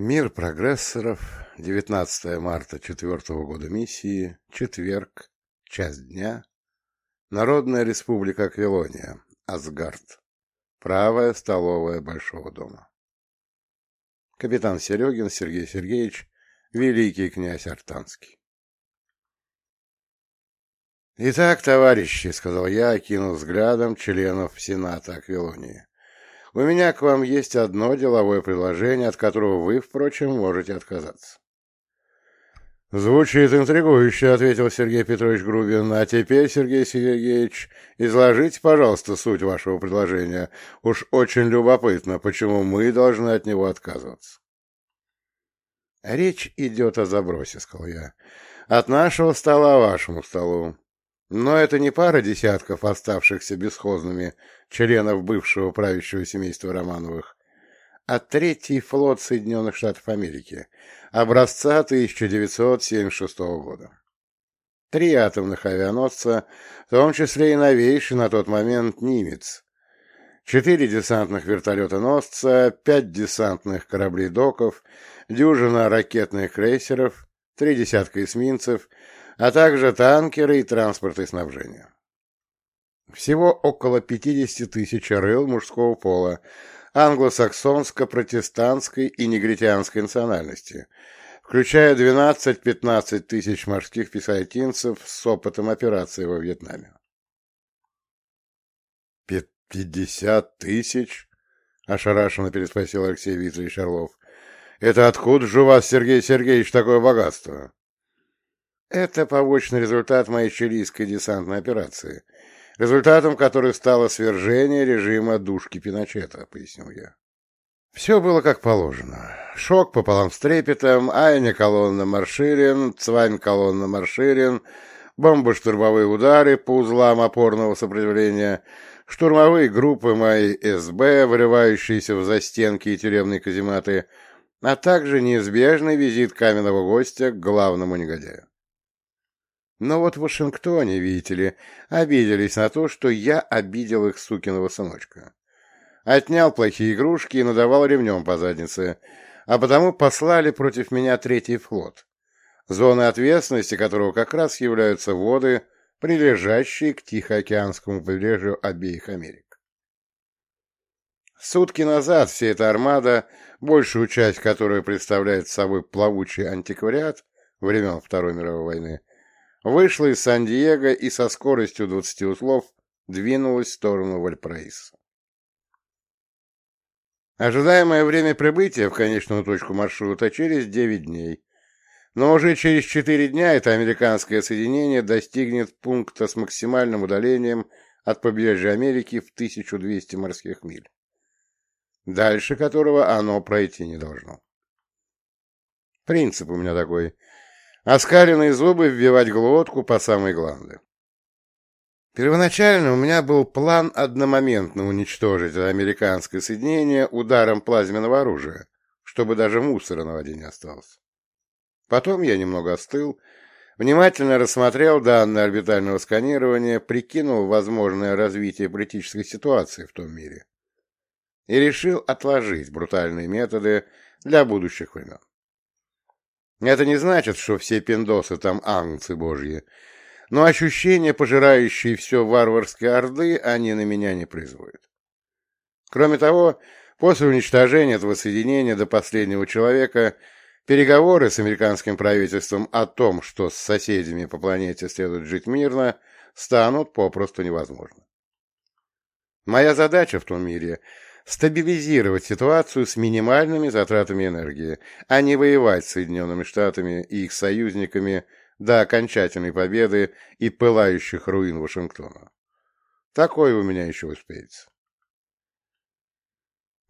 Мир прогрессоров, 19 марта четвертого года миссии, четверг, час дня, Народная республика Аквилония, Асгард, правая столовая Большого дома. Капитан Серегин Сергей Сергеевич, великий князь Артанский. «Итак, товарищи», — сказал я, окинув взглядом членов Сената Аквилонии, у меня к вам есть одно деловое предложение, от которого вы, впрочем, можете отказаться. «Звучит интригующе», — ответил Сергей Петрович Грубин. «А теперь, Сергей Сергеевич, изложите, пожалуйста, суть вашего предложения. Уж очень любопытно, почему мы должны от него отказываться». «Речь идет о забросе», — сказал я. «От нашего стола вашему столу. Но это не пара десятков оставшихся бесхозными членов бывшего правящего семейства Романовых, а третий флот Соединенных Штатов Америки, образца 1976 года. Три атомных авианосца, в том числе и новейший на тот момент «Нимец», четыре десантных вертолета-носца, пять десантных кораблей-доков, дюжина ракетных крейсеров, три десятка эсминцев — а также танкеры и транспорт и снабжение. Всего около 50 тысяч рыл мужского пола, англосаксонско-протестантской и негритянской национальности, включая 12-15 тысяч морских пехотинцев с опытом операции во Вьетнаме. «Пятьдесят тысяч?» — ошарашенно переспросил Алексей Викторович Орлов. «Это откуда же у вас, Сергей Сергеевич, такое богатство?» Это побочный результат моей чилийской десантной операции, результатом которой стало свержение режима душки Пиночета, пояснил я. Все было как положено. Шок пополам с трепетом, Айня колонна марширин, Цвань колонна марширин, бомбо-штурмовые удары по узлам опорного сопротивления, штурмовые группы моей СБ, врывающиеся в застенки и тюремные казематы, а также неизбежный визит каменного гостя к главному негодяю. Но вот в Вашингтоне, видите ли, обиделись на то, что я обидел их сукиного сыночка. Отнял плохие игрушки и надавал ремнем по заднице, а потому послали против меня третий флот, зоны ответственности которого как раз являются воды, прилежащие к Тихоокеанскому побережью обеих Америк. Сутки назад вся эта армада, большую часть которой представляет собой плавучий антиквариат времен Второй мировой войны, вышла из Сан-Диего и со скоростью 20 узлов двинулась в сторону Вальпраиса. Ожидаемое время прибытия в конечную точку маршрута через 9 дней, но уже через 4 дня это американское соединение достигнет пункта с максимальным удалением от побережья Америки в 1200 морских миль, дальше которого оно пройти не должно. Принцип у меня такой – оскаленные зубы вбивать глотку по самой гланды. Первоначально у меня был план одномоментно уничтожить американское соединение ударом плазменного оружия, чтобы даже мусора на воде не осталось. Потом я немного остыл, внимательно рассмотрел данные орбитального сканирования, прикинул возможное развитие политической ситуации в том мире и решил отложить брутальные методы для будущих времен. Это не значит, что все пиндосы там ангцы божьи, но ощущения, пожирающие все варварской орды, они на меня не производят. Кроме того, после уничтожения этого соединения до последнего человека, переговоры с американским правительством о том, что с соседями по планете следует жить мирно, станут попросту невозможны. Моя задача в том мире стабилизировать ситуацию с минимальными затратами энергии, а не воевать с Соединенными Штатами и их союзниками до окончательной победы и пылающих руин Вашингтона. Такое у меня еще успеется.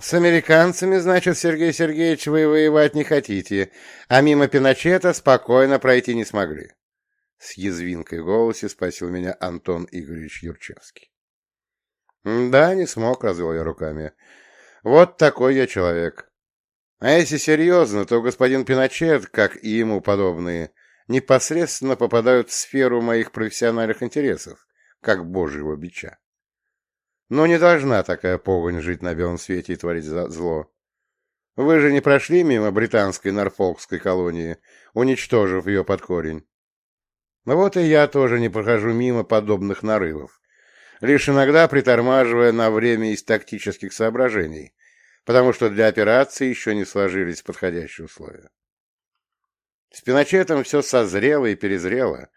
С американцами, значит, Сергей Сергеевич, вы воевать не хотите, а мимо Пиночета спокойно пройти не смогли. С язвинкой в голосе спросил меня Антон Игоревич Юрчевский. Да, не смог, развел я руками. Вот такой я человек. А если серьезно, то господин Пиночет, как и ему подобные, непосредственно попадают в сферу моих профессиональных интересов, как божьего бича. Но не должна такая погонь жить на белом свете и творить зло. Вы же не прошли мимо британской Норфолкской колонии, уничтожив ее под корень. Вот и я тоже не прохожу мимо подобных нарывов, лишь иногда притормаживая на время из тактических соображений, потому что для операции еще не сложились подходящие условия. С Пиночетом все созрело и перезрело,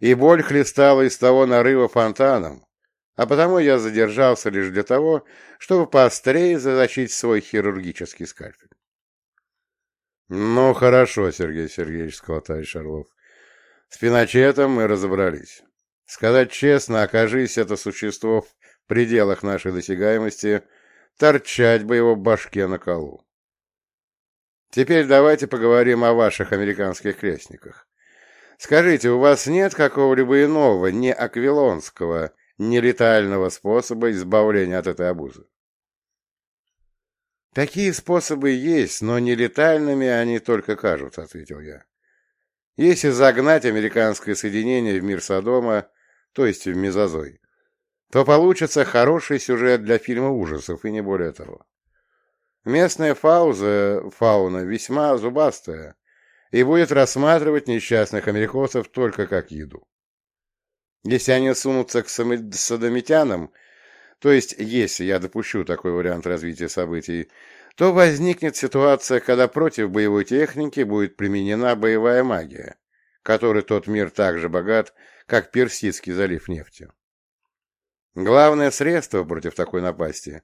и боль хлестала из того нарыва фонтаном, а потому я задержался лишь для того, чтобы поострее заточить свой хирургический скальпель. — Ну, хорошо, Сергей Сергеевич, — сказал товарищ Орлов. — С Пиночетом мы разобрались. Сказать честно, окажись это существо в пределах нашей досягаемости, торчать бы его башке на колу. Теперь давайте поговорим о ваших американских крестниках. Скажите, у вас нет какого-либо иного, не аквилонского, не летального способа избавления от этой обузы? Такие способы есть, но нелетальными они только кажутся, ответил я. Если загнать американское соединение в мир Содома, то есть в мезозой, то получится хороший сюжет для фильма ужасов, и не более того. Местная фауза, фауна весьма зубастая и будет рассматривать несчастных америкосов только как еду. Если они сунутся к садомитянам, то есть если я допущу такой вариант развития событий, то возникнет ситуация, когда против боевой техники будет применена боевая магия, которой тот мир так же богат, как Персидский залив нефтью. Главное средство против такой напасти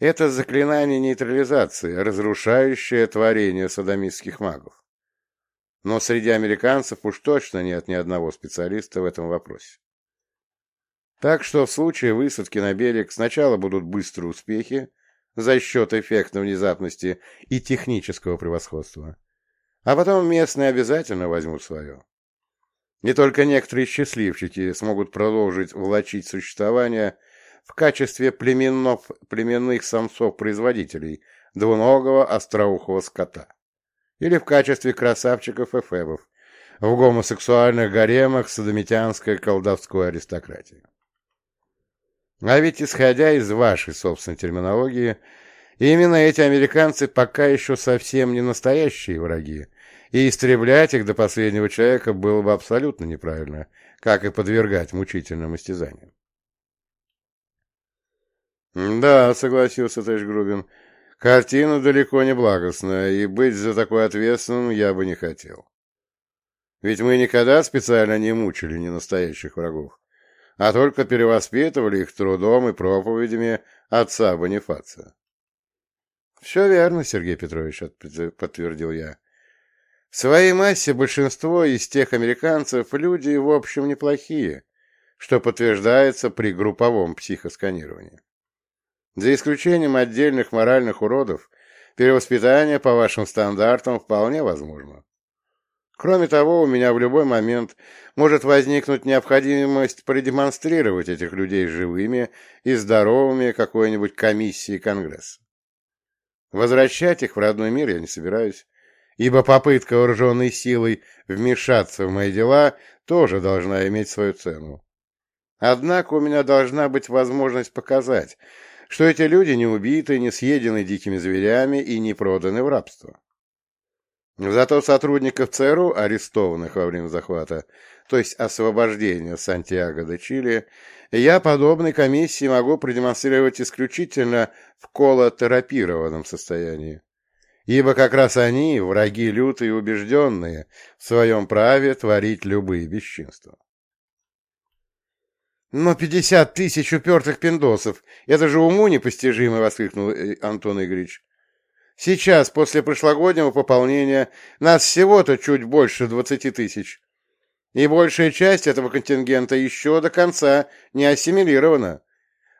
это заклинание нейтрализации, разрушающее творение садомистских магов. Но среди американцев уж точно нет ни одного специалиста в этом вопросе. Так что в случае высадки на берег сначала будут быстрые успехи за счет эффекта внезапности и технического превосходства, а потом местные обязательно возьмут свое. Не только некоторые счастливчики смогут продолжить влачить существование в качестве племенов, племенных самцов-производителей двуногого остроухого скота или в качестве красавчиков-эфебов в гомосексуальных гаремах садомитянской колдовской аристократии. А ведь, исходя из вашей собственной терминологии, именно эти американцы пока еще совсем не настоящие враги, и истреблять их до последнего человека было бы абсолютно неправильно, как и подвергать мучительным истязаниям. «Да», — согласился товарищ Грубин, — «картина далеко не благостная, и быть за такой ответственным я бы не хотел. Ведь мы никогда специально не мучили ненастоящих врагов, а только перевоспитывали их трудом и проповедями отца Бонифация». «Все верно, Сергей Петрович», — подтвердил я. «В своей массе большинство из тех американцев люди, в общем, неплохие, что подтверждается при групповом психосканировании». За исключением отдельных моральных уродов, перевоспитание по вашим стандартам вполне возможно. Кроме того, у меня в любой момент может возникнуть необходимость продемонстрировать этих людей живыми и здоровыми какой-нибудь комиссии Конгресса. Возвращать их в родной мир я не собираюсь, ибо попытка вооруженной силой вмешаться в мои дела тоже должна иметь свою цену. Однако у меня должна быть возможность показать, что эти люди не убиты, не съедены дикими зверями и не проданы в рабство. Зато сотрудников ЦРУ, арестованных во время захвата, то есть освобождения Сантьяго де Чили, я подобной комиссии могу продемонстрировать исключительно в колотерапированном состоянии. Ибо как раз они, враги лютые и убежденные, в своем праве творить любые бесчинства. «Но пятьдесят тысяч упертых пиндосов! Это же уму непостижимо!» — воскликнул э, Антон Игоревич. «Сейчас, после прошлогоднего пополнения, нас всего-то чуть больше двадцати тысяч. И большая часть этого контингента еще до конца не ассимилирована.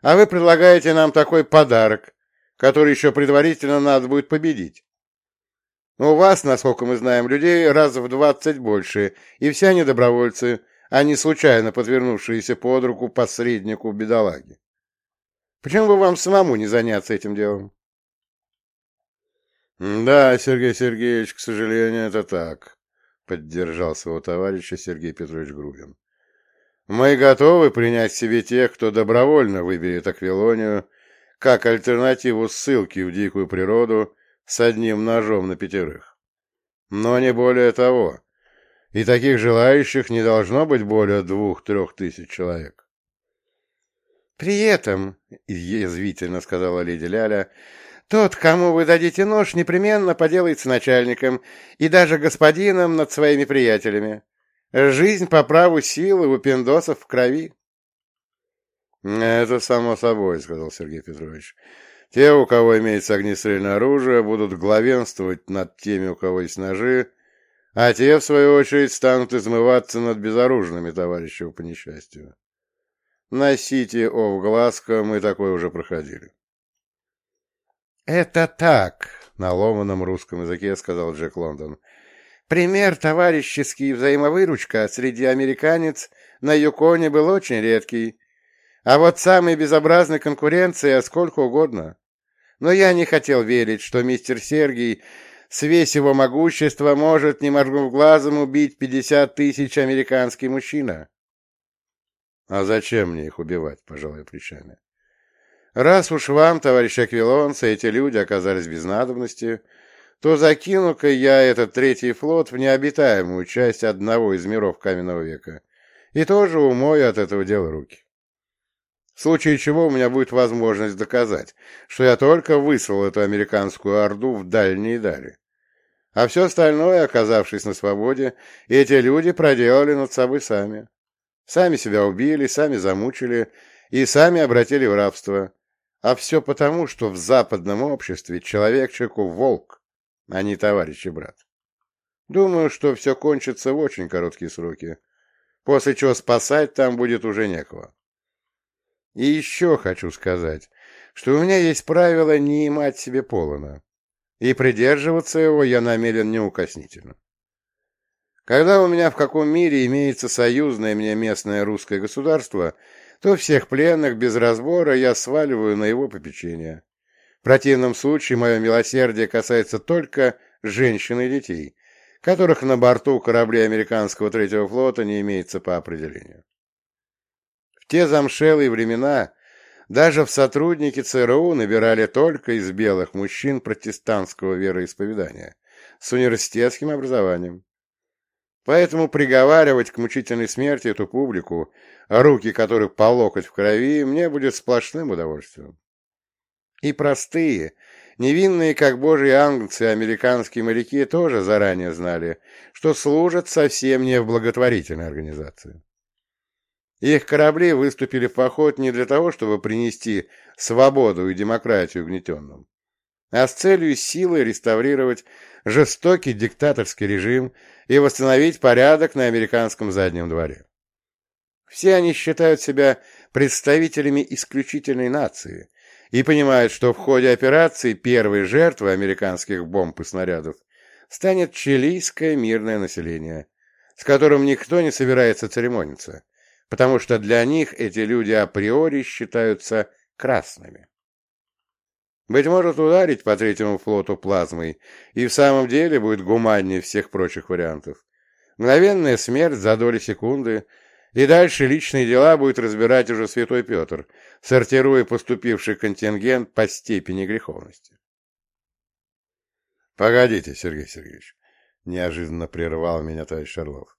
А вы предлагаете нам такой подарок, который еще предварительно надо будет победить. У вас, насколько мы знаем, людей раз в двадцать больше, и все они добровольцы» а не случайно подвернувшиеся под руку посреднику бедолаги. Почему бы вам самому не заняться этим делом? — Да, Сергей Сергеевич, к сожалению, это так, — поддержал своего товарища Сергей Петрович Грубин. — Мы готовы принять себе тех, кто добровольно выберет Аквилонию как альтернативу ссылки в дикую природу с одним ножом на пятерых. Но не более того. И таких желающих не должно быть более двух-трех тысяч человек. «При этом, — язвительно сказала леди Ляля, — тот, кому вы дадите нож, непременно поделается начальником и даже господином над своими приятелями. Жизнь по праву силы у пиндосов в крови». «Это само собой», — сказал Сергей Петрович. «Те, у кого имеется огнестрельное оружие, будут главенствовать над теми, у кого есть ножи, а те, в свою очередь, станут измываться над безоружными товарищами по несчастью. Носите о в глазко, мы такое уже проходили». «Это так», — на ломаном русском языке сказал Джек Лондон. «Пример товарищеский взаимовыручка среди американец на Юконе был очень редкий» А вот самой безобразной конкуренции сколько угодно. Но я не хотел верить, что мистер Сергий с весь его могущества может, не моргнув глазом, убить пятьдесят тысяч американский мужчина. А зачем мне их убивать, пожалуй, плечами? Раз уж вам, товарищ Аквилонцы, эти люди оказались без надобности, то закину-ка я этот третий флот в необитаемую часть одного из миров каменного века и тоже умою от этого дела руки в случае чего у меня будет возможность доказать, что я только выслал эту американскую орду в дальние дали. А все остальное, оказавшись на свободе, эти люди проделали над собой сами. Сами себя убили, сами замучили и сами обратили в рабство. А все потому, что в западном обществе человек человеку волк, а не товарищ и брат. Думаю, что все кончится в очень короткие сроки, после чего спасать там будет уже некого. И еще хочу сказать, что у меня есть правило не имать себе полона, и придерживаться его я намерен неукоснительно. Когда у меня в каком мире имеется союзное мне местное русское государство, то всех пленных без разбора я сваливаю на его попечение. В противном случае мое милосердие касается только женщин и детей, которых на борту кораблей американского третьего флота не имеется по определению. Те замшелые времена даже в сотрудники ЦРУ набирали только из белых мужчин протестантского вероисповедания с университетским образованием. Поэтому приговаривать к мучительной смерти эту публику, руки которых по локоть в крови, мне будет сплошным удовольствием. И простые, невинные, как божьи ангцы, американские моряки тоже заранее знали, что служат совсем не в благотворительной организации. Их корабли выступили в поход не для того, чтобы принести свободу и демократию гнетенным, а с целью силой реставрировать жестокий диктаторский режим и восстановить порядок на американском заднем дворе. Все они считают себя представителями исключительной нации и понимают, что в ходе операции первой жертвой американских бомб и снарядов станет чилийское мирное население, с которым никто не собирается церемониться, потому что для них эти люди априори считаются красными. Быть может, ударить по третьему флоту плазмой и в самом деле будет гуманнее всех прочих вариантов. Мгновенная смерть за доли секунды, и дальше личные дела будет разбирать уже святой Петр, сортируя поступивший контингент по степени греховности. — Погодите, Сергей Сергеевич, — неожиданно прервал меня товарищ Орлов.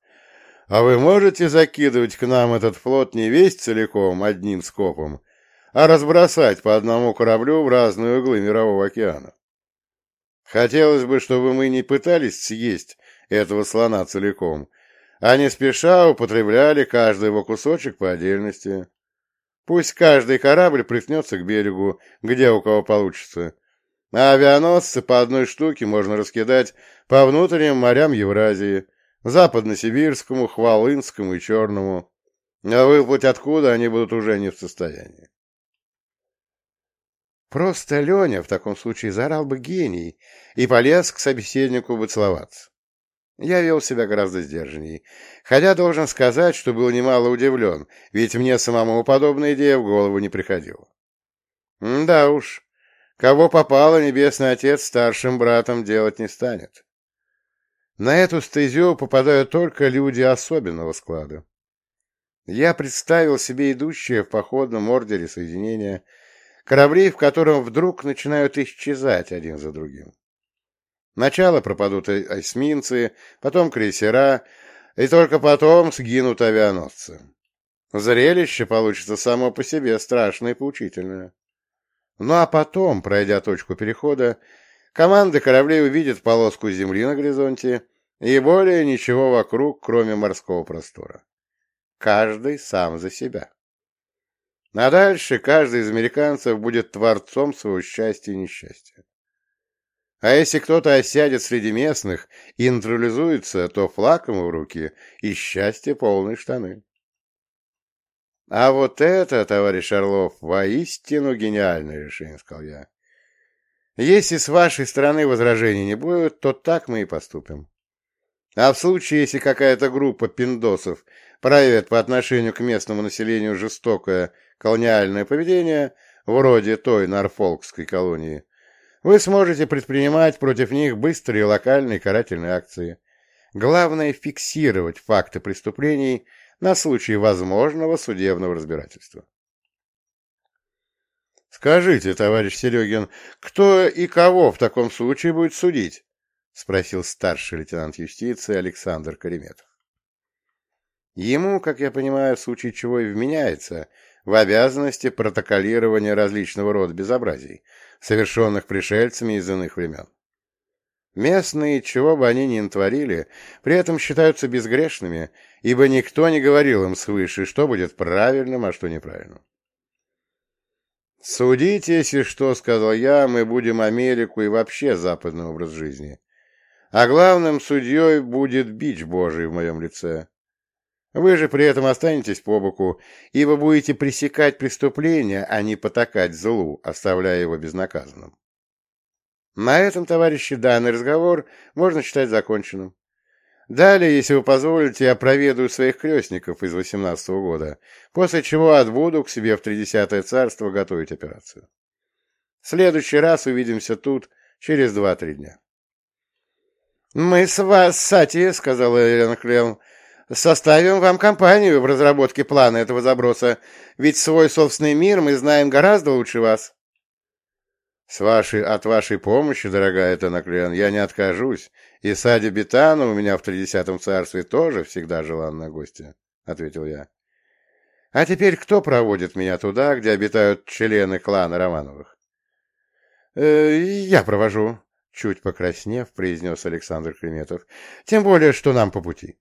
А вы можете закидывать к нам этот флот не весь целиком, одним скопом, а разбросать по одному кораблю в разные углы Мирового океана? Хотелось бы, чтобы мы не пытались съесть этого слона целиком, а не спеша употребляли каждый его кусочек по отдельности. Пусть каждый корабль приткнется к берегу, где у кого получится, а авианосцы по одной штуке можно раскидать по внутренним морям Евразии, Западносибирскому, Хвалынскому и Черному. А выплыть откуда они будут уже не в состоянии. Просто Леня в таком случае заорал бы гений и полез к собеседнику бы целоваться. Я вел себя гораздо сдержанней, хотя должен сказать, что был немало удивлен, ведь мне самому подобная идея в голову не приходила. Да уж, кого попало, Небесный Отец старшим братом делать не станет. На эту стезю попадают только люди особенного склада. Я представил себе идущие в походном ордере соединения, корабли, в котором вдруг начинают исчезать один за другим. Сначала пропадут эсминцы, потом крейсера, и только потом сгинут авианосцы. Зрелище получится само по себе страшное и поучительное. Ну а потом, пройдя точку перехода, команды кораблей увидят полоску земли на горизонте и более ничего вокруг, кроме морского простора. Каждый сам за себя. А дальше каждый из американцев будет творцом своего счастья и несчастья. А если кто-то осядет среди местных и натурализуется, то флаг ему в руки и счастье полные штаны. А вот это, товарищ Орлов, воистину гениальное решение, сказал я. Если с вашей стороны возражений не будет, то так мы и поступим. А в случае, если какая-то группа пиндосов проявит по отношению к местному населению жестокое колониальное поведение, вроде той Норфолкской колонии, вы сможете предпринимать против них быстрые локальные карательные акции. Главное – фиксировать факты преступлений на случай возможного судебного разбирательства. «Скажите, товарищ Серегин, кто и кого в таком случае будет судить?» — спросил старший лейтенант юстиции Александр Кареметов. Ему, как я понимаю, в случае чего и вменяется в обязанности протоколирования различного рода безобразий, совершенных пришельцами из иных времен. Местные, чего бы они ни натворили, при этом считаются безгрешными, ибо никто не говорил им свыше, что будет правильным, а что неправильным. «Судите, если что, — сказал я, — мы будем Америку и вообще западный образ жизни. А главным судьей будет бич Божий в моем лице. Вы же при этом останетесь по боку, ибо будете пресекать преступления, а не потакать злу, оставляя его безнаказанным. На этом, товарищи, данный разговор можно считать законченным. Далее, если вы позволите, я проведу своих крестников из восемнадцатого года, после чего отбуду к себе в Тридесятое царство готовить операцию. В следующий раз увидимся тут через два-три дня. — Мы с вас, Сати, — сказала Елена Клеон, — составим вам компанию в разработке плана этого заброса, ведь свой собственный мир мы знаем гораздо лучше вас. С вашей, от вашей помощи, дорогая Танаклен, я не откажусь, и Сади Бетана у меня в тридесятом царстве тоже всегда желанная гостья, — ответил я. А теперь кто проводит меня туда, где обитают члены клана Романовых? «Э, — Я провожу, — чуть покраснев, произнес Александр Креметов. — Тем более, что нам по пути.